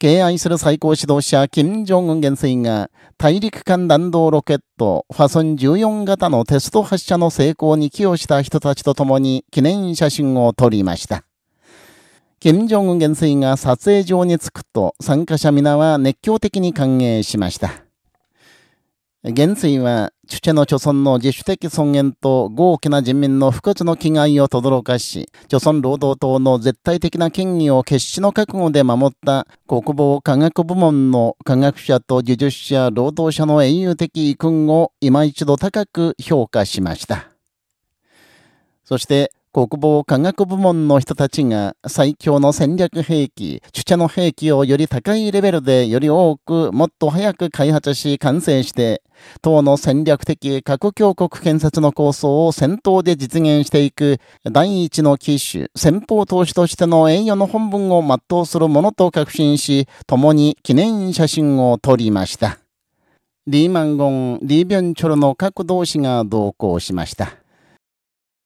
敬愛する最高指導者、金正恩元帥が、大陸間弾道ロケット、ファソン14型のテスト発射の成功に寄与した人たちと共に記念写真を撮りました。金正恩元帥が撮影場に着くと、参加者皆は熱狂的に歓迎しました。元帥は、チュチェの貯村の自主的尊厳と豪気な人民の不屈の気概を轟かし、貯村労働党の絶対的な権威を決死の覚悟で守った国防科学部門の科学者と技術者、労働者の英雄的遺訓を今一度高く評価しました。そして、国防科学部門の人たちが最強の戦略兵器、チュチャの兵器をより高いレベルでより多く、もっと早く開発し完成して、党の戦略的核強国建設の構想を先頭で実現していく第一の機種、先方投資としての栄誉の本文を全うするものと確信し、共に記念写真を撮りました。リーマンゴン、リービョンチョルの各同志が同行しました。